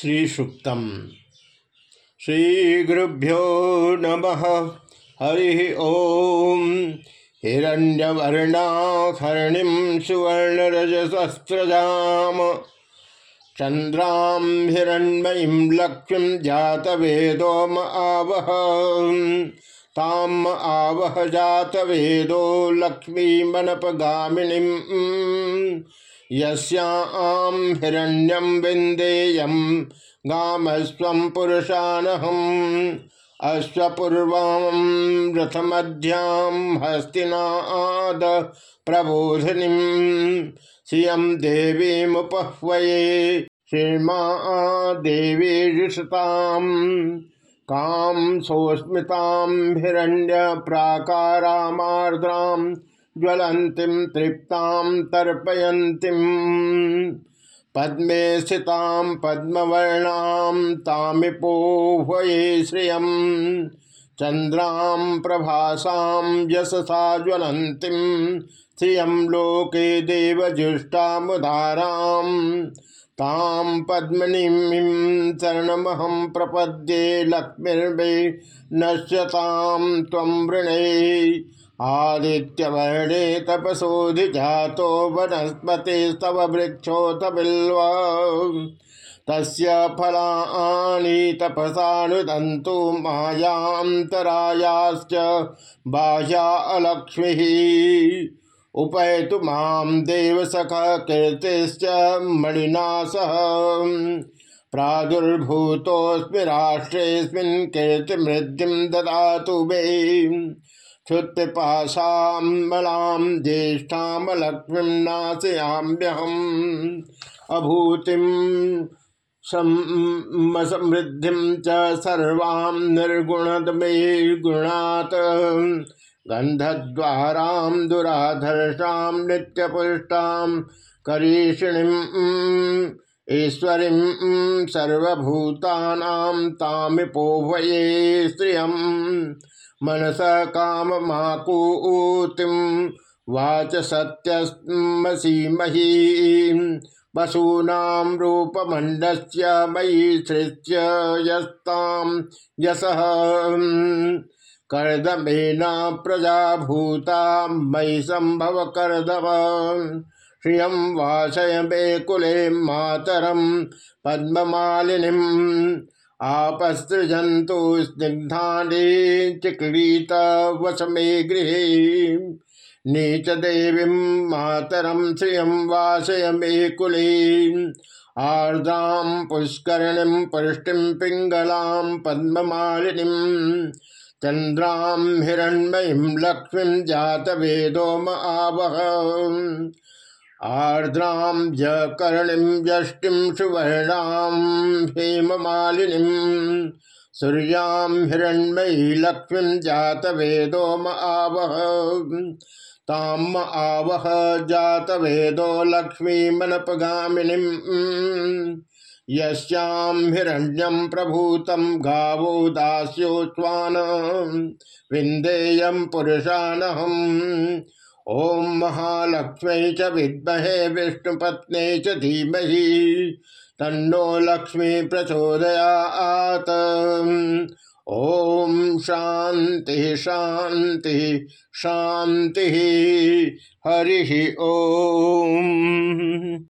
श्रीसुक्तम। श्रीगुरुभ्यो नमः। हरि ओम। हिरण्यवर्णाखरणिं सुवर्णरजसस्रजाम। चंद्रां हिरण्मयीं लक्ष्मीं जातवेदोम आवह। ताम आवह जातवेदो लक्ष्मीमनपगामिनीम्। यस्याम हिरण्यम विंदेयम गामस्वम पुरुषानहम अश्वपूर्वम रथमध्याम हस्तिनाद प्रबोधिनी श्रियम देवी मुपह्वये श्रीमा देवी ऋषताम काम सोस्मिताम हिरण्य प्राकारामार्द्राम ज्वलंतीम तृप्ताम तर्पयंतीम पद्मे स्थितां पद्मवर्णां तामिपोह्वये श्रियं। चन्द्रां प्रभासां यशसा ज्वलन्तीं। श्रियं लोके देवजुष्टामुदारां तां पद्मनीं शरणमहं प्रपद्ये लक्ष्मीर्वे नश्यतां त्वं वृणे। आदित्यवर्णे तपसोधिजातो वनस्पति स्तव वृक्षोत बिल्व तस्य फलानि तपसानुदन्तु मायान्तरायाश्च बाह्या अलक्ष्मीः। उपैतु माँ देवसखः कीर्तिश्च मणिना सह प्रादुर्भूतोऽस्मि राष्ट्रेऽस्मिन् कीर्तिमृद्धिं ददातु मे क्षुत्पाशामलां ज्येष्ठामलक्ष्मीं नाशयाम्यहम्। अभूतिं समृद्धिं च सर्वां निर्गुणद मे गुणात् गन्धद्वारां दुराधर्षां नित्यपुष्टां करीषिणीम् ईश्वरीं तामिपोभये स्त्रियम् मनस काम वाच सत्यमसीमही वसूनां रूपमण्डस्य मयि सृत्य यस्तां यशः। कर्दमेना प्रजा भूता मयि संभव कर्दव। श्रियं वासय मे कुले मातरं पद्ममालिनीम् आपसृजंतु स्निग्धाने चिक्रीत वसमे गृह। नीच देवी मातरम श्रियम वासय मे कुले आर्द्रां पुष्करणिं पुष्टिं पिङ्गलां पद्ममालिनीं। चन्द्रां हिरण्मयीं लक्ष्मीं जातवेदो म आवह। आर्द्रां जकर्णिं यष्टिं सुवर्णां हेममालिनीं। सूर्यां हिरण्मयी लक्ष्मीं जातवेदो म आवह ताम आवह जातवेदो लक्ष्मीमनपगामिनीं। यस्यां हिरण्यं प्रभूतं गावो दास्योच्वान विन्देयं पुरुषानहम् ओम महालक्ष्मी च विद्महे विष्णुपत्ने च धीमहि। तन्नो लक्ष्मी प्रचोदयात। ओम शांति शांति शांति हरि ओम।